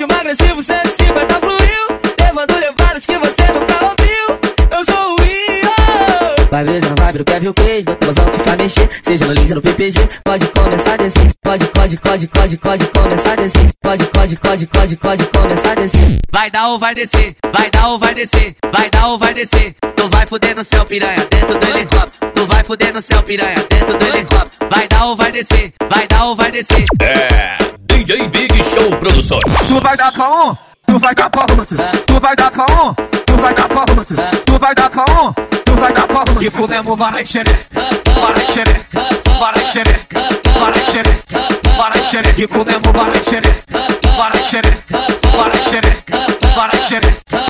Ritmo agressivo, 150 fluiu. Levando levadas que você nunca ouviu. Eu sou o Rio. Vai ver, não vai ver o Kevin Cage. No cuzão te faz mexer. Seja no Lins, no PPG. Pode começar a descer. Pode, pode, pode, pode, pode começar a descer. Pode, pode, pode, pode, pode começar a descer. Vai dar ou vai descer. Vai dar ou vai descer. Vai dar ou vai descer. Tu vai fuder no céu, piranha, dentro do helicóptero. Tu vai fuder no céu, piranha, dentro do helicóptero. Vai dar ou vai descer. Vai dar ou vai descer. É. DJ Big Show Produções. Tu vai dar pra um, tu vai dar pra. Tu vai dar pra um, tu vai dar pra. Tu vai dar pra um, tu vai dar pra outro. E fudemos vai vai xerê, vai xerê, vai xerê, vai xerê. E vai vai xerê, vai xerê.